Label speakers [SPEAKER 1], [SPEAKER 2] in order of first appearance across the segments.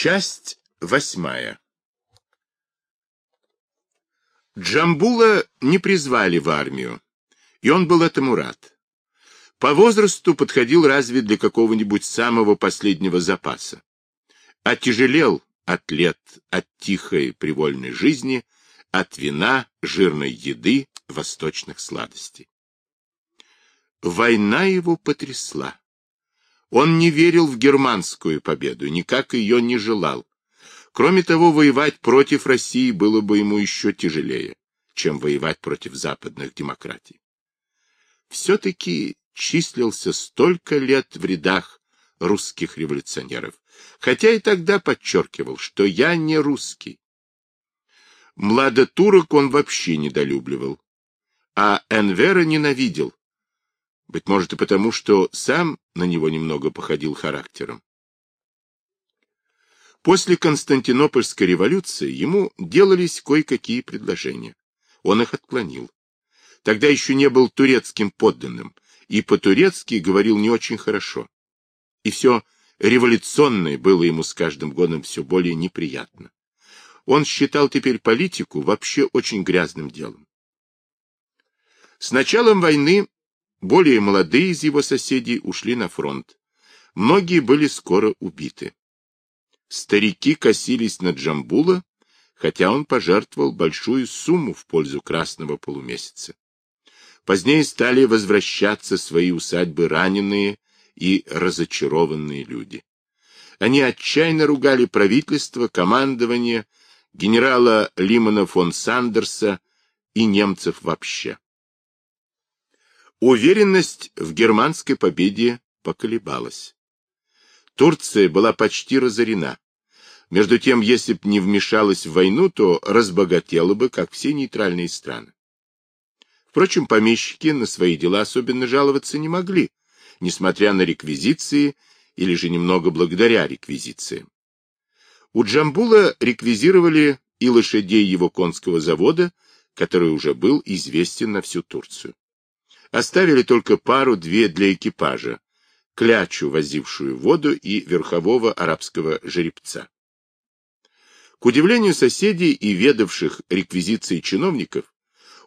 [SPEAKER 1] Часть восьмая. Джамбула не призвали в армию, и он был этому рад. По возрасту подходил разве для какого-нибудь самого последнего запаса. Отяжелел от лет, от тихой привольной жизни, от вина, жирной еды, восточных сладостей. Война его потрясла. Он не верил в германскую победу, никак ее не желал. Кроме того, воевать против России было бы ему еще тяжелее, чем воевать против западных демократий. Все-таки числился столько лет в рядах русских революционеров, хотя и тогда подчеркивал, что я не русский. Младотурок он вообще недолюбливал, а Энвера ненавидел, быть может и потому, что сам на него немного походил характером. После Константинопольской революции ему делались кое-какие предложения. Он их отклонил. Тогда еще не был турецким подданным, и по-турецки говорил не очень хорошо. И все революционное было ему с каждым годом все более неприятно. Он считал теперь политику вообще очень грязным делом. С началом войны более молодые из его соседей ушли на фронт. Многие были скоро убиты. Старики косились на Джамбула, хотя он пожертвовал большую сумму в пользу красного полумесяца. Позднее стали возвращаться свои усадьбы раненые и разочарованные люди. Они отчаянно ругали правительство, командование, генерала Лимана фон Сандерса и немцев вообще. Уверенность в германской победе поколебалась. Турция была почти разорена. Между тем, если б не вмешалась в войну, то разбогатела бы, как все нейтральные страны. Впрочем, помещики на свои дела особенно жаловаться не могли, несмотря на реквизиции или же немного благодаря реквизициям. У Джамбула реквизировали и лошадей его конского завода, который уже был известен на всю Турцию. Оставили только пару-две для экипажа, клячу, возившую воду, и верхового арабского жеребца. К удивлению соседей и ведавших реквизицией чиновников,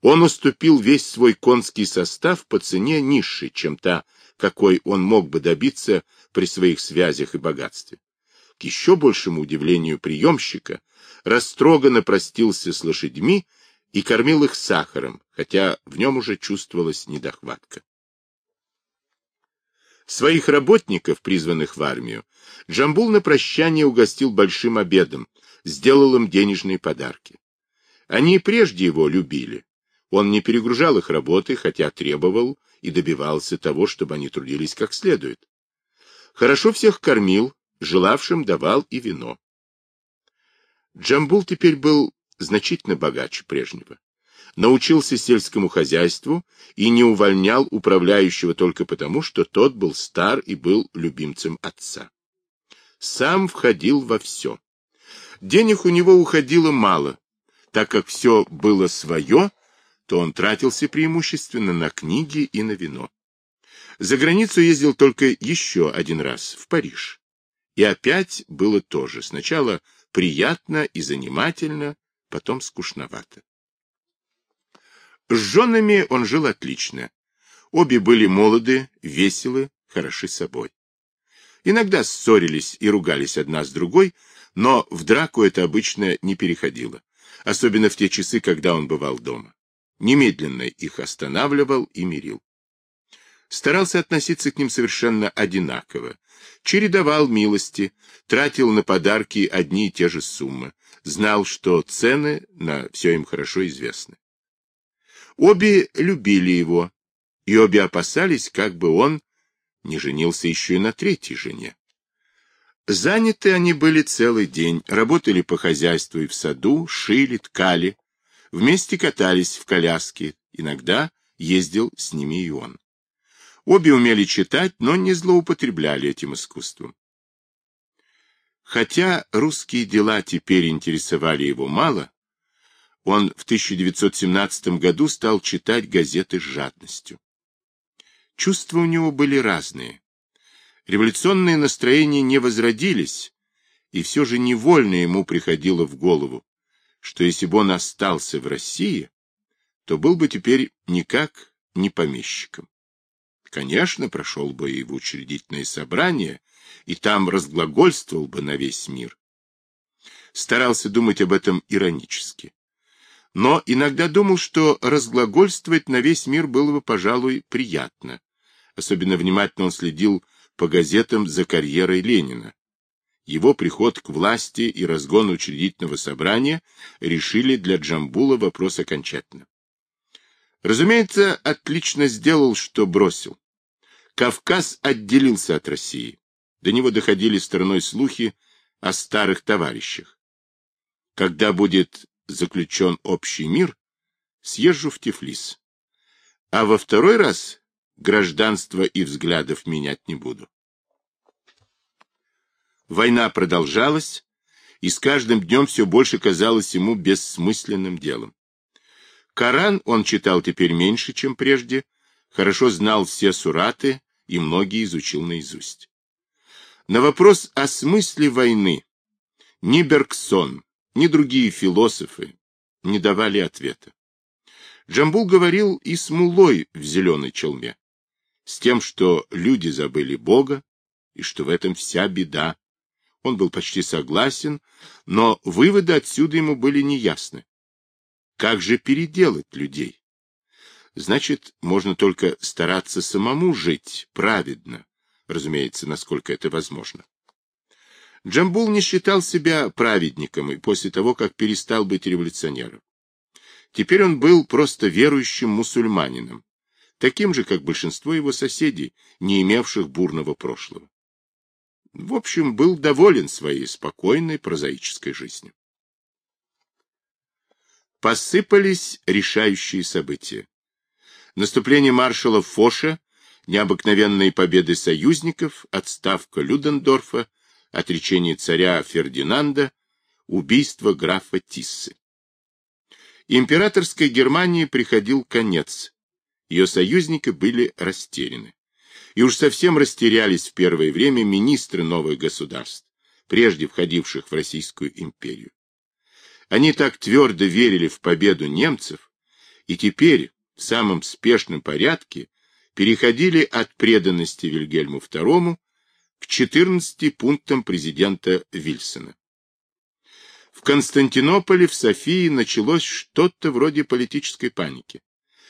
[SPEAKER 1] он уступил весь свой конский состав по цене низшей, чем та, какой он мог бы добиться при своих связях и богатстве. К еще большему удивлению приемщика, растроганно простился с лошадьми и кормил их сахаром, хотя в нем уже чувствовалась недохватка. Своих работников, призванных в армию, Джамбул на прощание угостил большим обедом, сделал им денежные подарки. Они и прежде его любили. Он не перегружал их работы, хотя требовал и добивался того, чтобы они трудились как следует. Хорошо всех кормил, желавшим давал и вино. Джамбул теперь был значительно богаче прежнего. Научился сельскому хозяйству и не увольнял управляющего только потому, что тот был стар и был любимцем отца. Сам входил во все. Денег у него уходило мало. Так как все было свое, то он тратился преимущественно на книги и на вино. За границу ездил только еще один раз, в Париж. И опять было то же. Сначала приятно и занимательно, потом скучновато. С женами он жил отлично. Обе были молоды, веселы, хороши собой. Иногда ссорились и ругались одна с другой, но в драку это обычно не переходило, особенно в те часы, когда он бывал дома. Немедленно их останавливал и мирил. Старался относиться к ним совершенно одинаково, чередовал милости, тратил на подарки одни и те же суммы, знал, что цены на все им хорошо известны. Обе любили его, и обе опасались, как бы он не женился еще и на третьей жене. Заняты они были целый день, работали по хозяйству и в саду, шили, ткали, вместе катались в коляске, иногда ездил с ними и он. Обе умели читать, но не злоупотребляли этим искусством. Хотя русские дела теперь интересовали его мало, он в 1917 году стал читать газеты с жадностью. Чувства у него были разные. Революционные настроения не возродились, И все же невольно ему приходило в голову, что если бы он остался в России, то был бы теперь никак не помещиком. Конечно, прошел бы и в учредительное собрание, и там разглагольствовал бы на весь мир. Старался думать об этом иронически. Но иногда думал, что разглагольствовать на весь мир было бы, пожалуй, приятно. Особенно внимательно он следил по газетам за карьерой Ленина. Его приход к власти и разгон учредительного собрания решили для Джамбула вопрос окончательно. Разумеется, отлично сделал, что бросил. Кавказ отделился от России. До него доходили стороной слухи о старых товарищах. Когда будет заключен общий мир, съезжу в Тифлис. А во второй раз гражданство и взглядов менять не буду. Война продолжалась, и с каждым днем все больше казалось ему бессмысленным делом. Коран он читал теперь меньше, чем прежде, хорошо знал все сураты и многие изучил наизусть. На вопрос о смысле войны ни Бергсон, ни другие философы не давали ответа. Джамбул говорил и с мулой в зеленой челме, с тем, что люди забыли Бога, и что в этом вся беда. Он был почти согласен, но выводы отсюда ему были неясны. Как же переделать людей? Значит, можно только стараться самому жить праведно, разумеется, насколько это возможно. Джамбул не считал себя праведником и после того, как перестал быть революционером. Теперь он был просто верующим мусульманином, таким же, как большинство его соседей, не имевших бурного прошлого. В общем, был доволен своей спокойной прозаической жизнью. Посыпались решающие события. Наступление маршала Фоша, необыкновенные победы союзников, отставка Людендорфа, отречение царя Фердинанда, убийство графа Тиссы. Императорской Германии приходил конец. Ее союзники были растеряны. И уж совсем растерялись в первое время министры новых государств, прежде входивших в Российскую империю. Они так твердо верили в победу немцев, и теперь в самом спешном порядке переходили от преданности Вильгельму II к 14 пунктам президента Вильсона. В Константинополе, в Софии началось что-то вроде политической паники.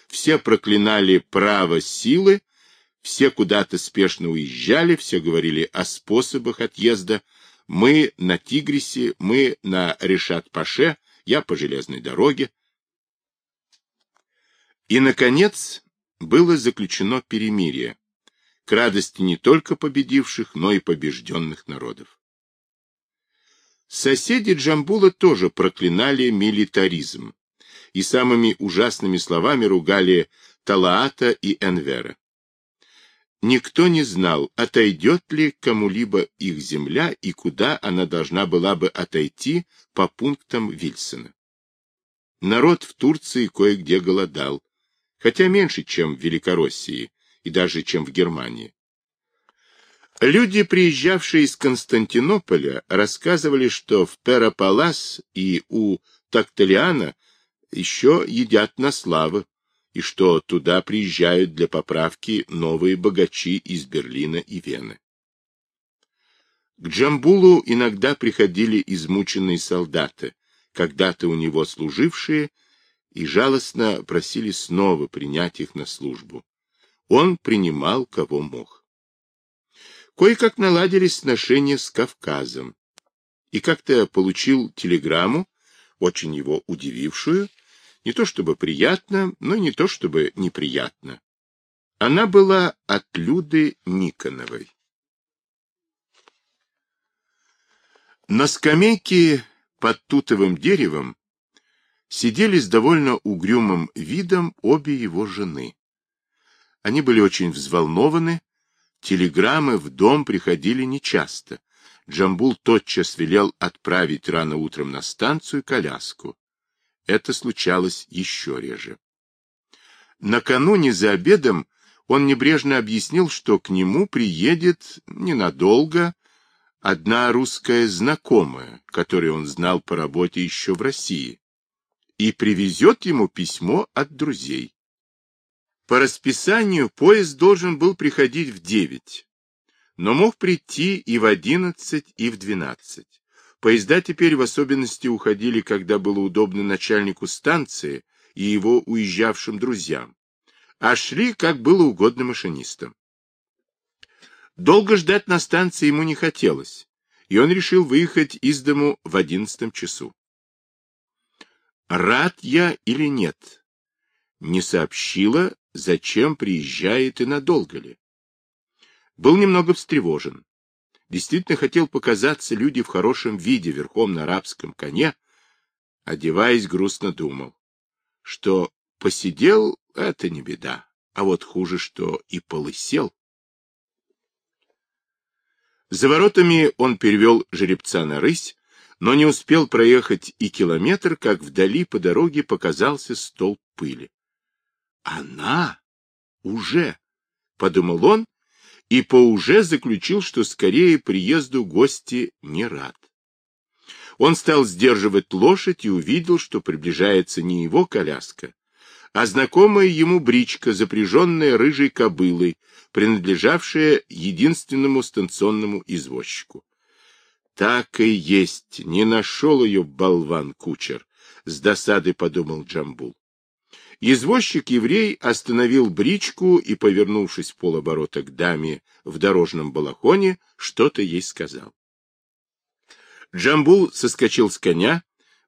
[SPEAKER 1] Все проклинали право силы, все куда-то спешно уезжали, все говорили о способах отъезда, мы на Тигрисе, мы на Решат-Паше, я по железной дороге. И, наконец, было заключено перемирие, к радости не только победивших, но и побежденных народов. Соседи Джамбула тоже проклинали милитаризм и самыми ужасными словами ругали Талаата и Энвера. Никто не знал, отойдет ли кому-либо их земля и куда она должна была бы отойти по пунктам Вильсона. Народ в Турции кое-где голодал, хотя меньше, чем в Великороссии и даже чем в Германии. Люди, приезжавшие из Константинополя, рассказывали, что в Перополас и у Такталиана еще едят на славу, и что туда приезжают для поправки новые богачи из Берлина и Вены. К Джамбулу иногда приходили измученные солдаты, когда-то у него служившие, и жалостно просили снова принять их на службу. Он принимал, кого мог. Кое-как наладились сношения с Кавказом, и как-то получил телеграмму, очень его удивившую, не то чтобы приятно, но не то чтобы неприятно. Она была от Люды Никоновой. На скамейке под тутовым деревом сидели с довольно угрюмым видом обе его жены. Они были очень взволнованы, телеграммы в дом приходили нечасто. Джамбул тотчас велел отправить рано утром на станцию коляску. Это случалось еще реже. Накануне за обедом он небрежно объяснил, что к нему приедет ненадолго одна русская знакомая, которую он знал по работе еще в России, и привезет ему письмо от друзей. По расписанию поезд должен был приходить в девять, но мог прийти и в одиннадцать, и в двенадцать. Поезда теперь в особенности уходили, когда было удобно начальнику станции и его уезжавшим друзьям, а шли, как было угодно машинистам. Долго ждать на станции ему не хотелось, и он решил выехать из дому в одиннадцатом часу. Рад я или нет? Не сообщила, зачем приезжает и надолго ли. Был немного встревожен. Действительно хотел показаться люди в хорошем виде верхом на арабском коне, одеваясь, грустно думал, что посидел — это не беда, а вот хуже, что и полысел. За воротами он перевел жеребца на рысь, но не успел проехать и километр, как вдали по дороге показался столб пыли. «Она уже!» — подумал он, и по уже заключил, что скорее приезду гости не рад. Он стал сдерживать лошадь и увидел, что приближается не его коляска, а знакомая ему бричка, запряженная рыжей кобылой, принадлежавшая единственному станционному извозчику. Так и есть, не нашел ее болван-кучер, с досады подумал Джамбул. Извозчик-еврей остановил бричку и, повернувшись в полоборота к даме в дорожном балахоне, что-то ей сказал. Джамбул соскочил с коня,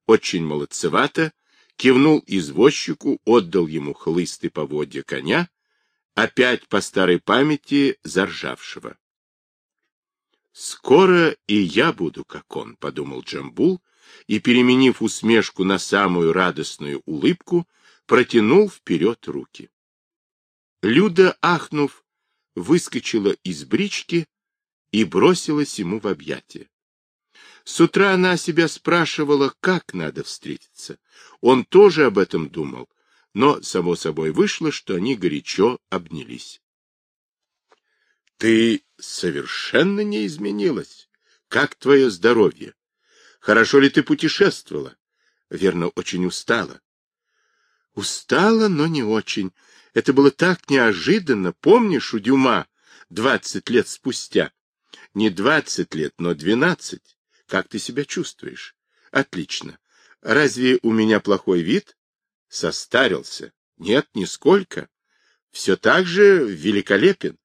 [SPEAKER 1] очень молодцевато, кивнул извозчику, отдал ему хлыст и поводья коня, опять по старой памяти заржавшего. «Скоро и я буду, как он», — подумал Джамбул, и, переменив усмешку на самую радостную улыбку, протянул вперед руки. Люда, ахнув, выскочила из брички и бросилась ему в объятия. С утра она себя спрашивала, как надо встретиться. Он тоже об этом думал, но, само собой, вышло, что они горячо обнялись. — Ты совершенно не изменилась. Как твое здоровье? Хорошо ли ты путешествовала? Верно, очень устала. Устала, но не очень. Это было так неожиданно. Помнишь, у Дюма двадцать лет спустя? Не двадцать лет, но двенадцать. Как ты себя чувствуешь? Отлично. Разве у меня плохой вид? Состарился. Нет, нисколько. Все так же великолепен.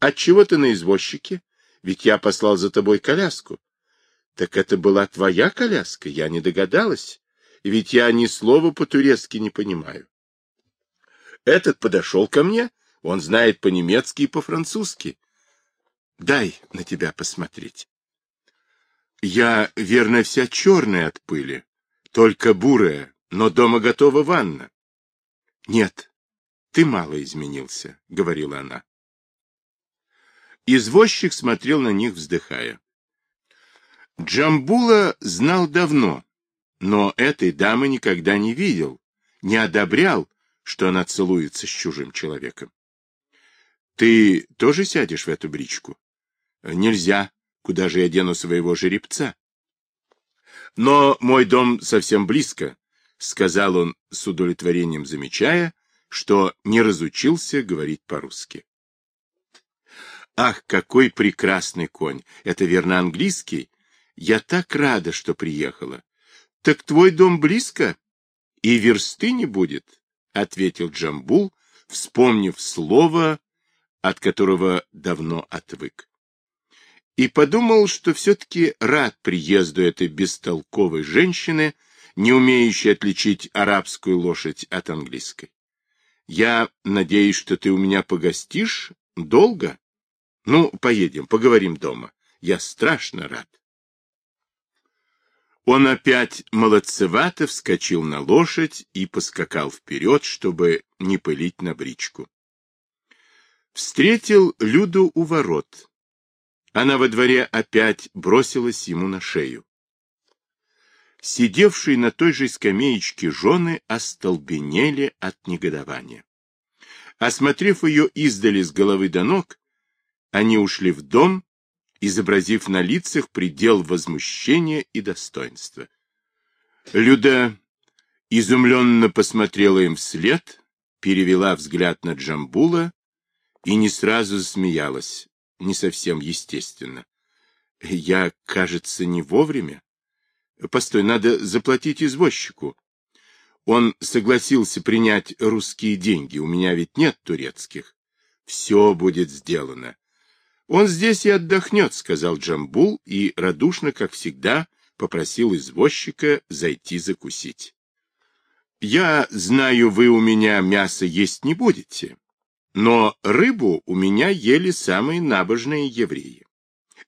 [SPEAKER 1] Отчего ты на извозчике? Ведь я послал за тобой коляску. Так это была твоя коляска, я не догадалась ведь я ни слова по-турецки не понимаю. Этот подошел ко мне, он знает по-немецки и по-французски. Дай на тебя посмотреть. Я, верно, вся черная от пыли, только бурая, но дома готова ванна. Нет, ты мало изменился, — говорила она. Извозчик смотрел на них, вздыхая. Джамбула знал давно, но этой дамы никогда не видел, не одобрял, что она целуется с чужим человеком. Ты тоже сядешь в эту бричку? Нельзя. Куда же я дену своего жеребца? Но мой дом совсем близко, сказал он с удовлетворением, замечая, что не разучился говорить по-русски. Ах, какой прекрасный конь! Это верно английский? Я так рада, что приехала. — Так твой дом близко? — И версты не будет, — ответил Джамбул, вспомнив слово, от которого давно отвык. И подумал, что все-таки рад приезду этой бестолковой женщины, не умеющей отличить арабскую лошадь от английской. Я надеюсь, что ты у меня погостишь долго? Ну, поедем, поговорим дома. Я страшно рад. Он опять молодцевато вскочил на лошадь и поскакал вперед, чтобы не пылить на бричку. Встретил Люду у ворот. Она во дворе опять бросилась ему на шею. Сидевшие на той же скамеечке жены остолбенели от негодования. Осмотрев ее издали с головы до ног, они ушли в дом изобразив на лицах предел возмущения и достоинства. Люда изумленно посмотрела им вслед, перевела взгляд на Джамбула и не сразу засмеялась, не совсем естественно. Я, кажется, не вовремя. Постой, надо заплатить извозчику. Он согласился принять русские деньги, у меня ведь нет турецких. Все будет сделано. Он здесь и отдохнет, сказал Джамбул и радушно, как всегда, попросил извозчика зайти закусить. Я знаю, вы у меня мясо есть не будете, но рыбу у меня ели самые набожные евреи.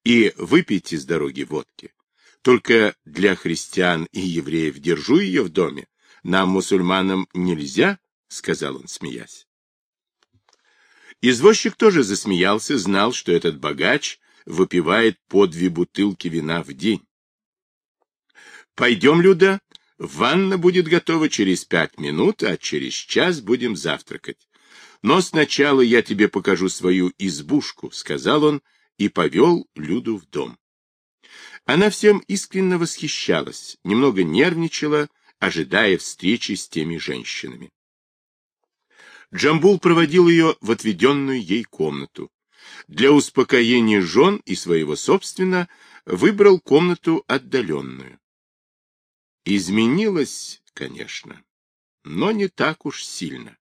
[SPEAKER 1] И выпейте с дороги водки. Только для христиан и евреев держу ее в доме. Нам, мусульманам, нельзя, — сказал он, смеясь. Извозчик тоже засмеялся, знал, что этот богач выпивает по две бутылки вина в день. — Пойдем, Люда, ванна будет готова через пять минут, а через час будем завтракать. Но сначала я тебе покажу свою избушку, — сказал он и повел Люду в дом. Она всем искренне восхищалась, немного нервничала, ожидая встречи с теми женщинами. Джамбул проводил ее в отведенную ей комнату. Для успокоения жен и своего собственно выбрал комнату отдаленную. Изменилась, конечно, но не так уж сильно.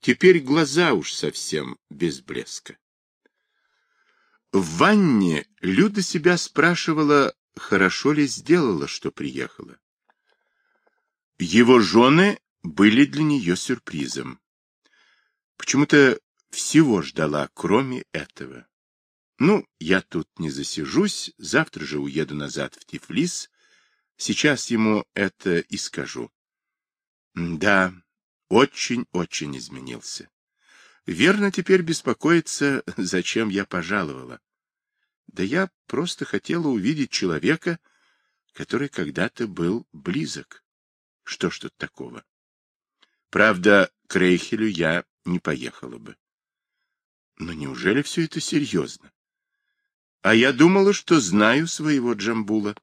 [SPEAKER 1] Теперь глаза уж совсем без блеска. В ванне Люда себя спрашивала, хорошо ли сделала, что приехала. Его жены были для нее сюрпризом. Почему-то всего ждала, кроме этого. Ну, я тут не засижусь, завтра же уеду назад в Тифлис. Сейчас ему это и скажу. Да, очень-очень изменился. Верно теперь беспокоиться, зачем я пожаловала. Да я просто хотела увидеть человека, который когда-то был близок. Что ж тут такого? Правда, к Рейхелю я не поехала бы. Но неужели все это серьезно? А я думала, что знаю своего Джамбула.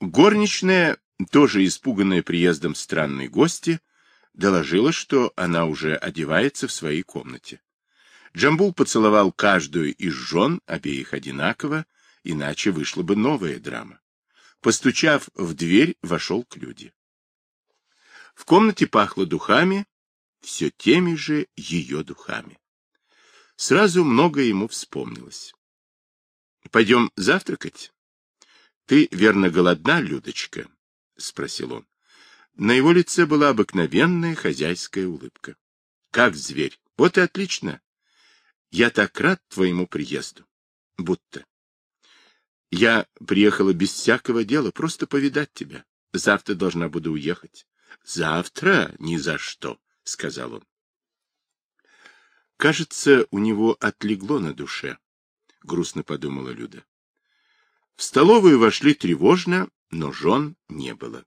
[SPEAKER 1] Горничная, тоже испуганная приездом странной гости, доложила, что она уже одевается в своей комнате. Джамбул поцеловал каждую из жен, обеих одинаково, иначе вышла бы новая драма. Постучав в дверь, вошел к люди. В комнате пахло духами, все теми же ее духами. Сразу многое ему вспомнилось. — Пойдем завтракать? — Ты, верно, голодна, Людочка? — спросил он. На его лице была обыкновенная хозяйская улыбка. — Как зверь. Вот и отлично. Я так рад твоему приезду. Будто. Я приехала без всякого дела, просто повидать тебя. Завтра должна буду уехать. Завтра ни за что, сказал он. Кажется, у него отлегло на душе, грустно подумала Люда. В столовую вошли тревожно, но жен не было.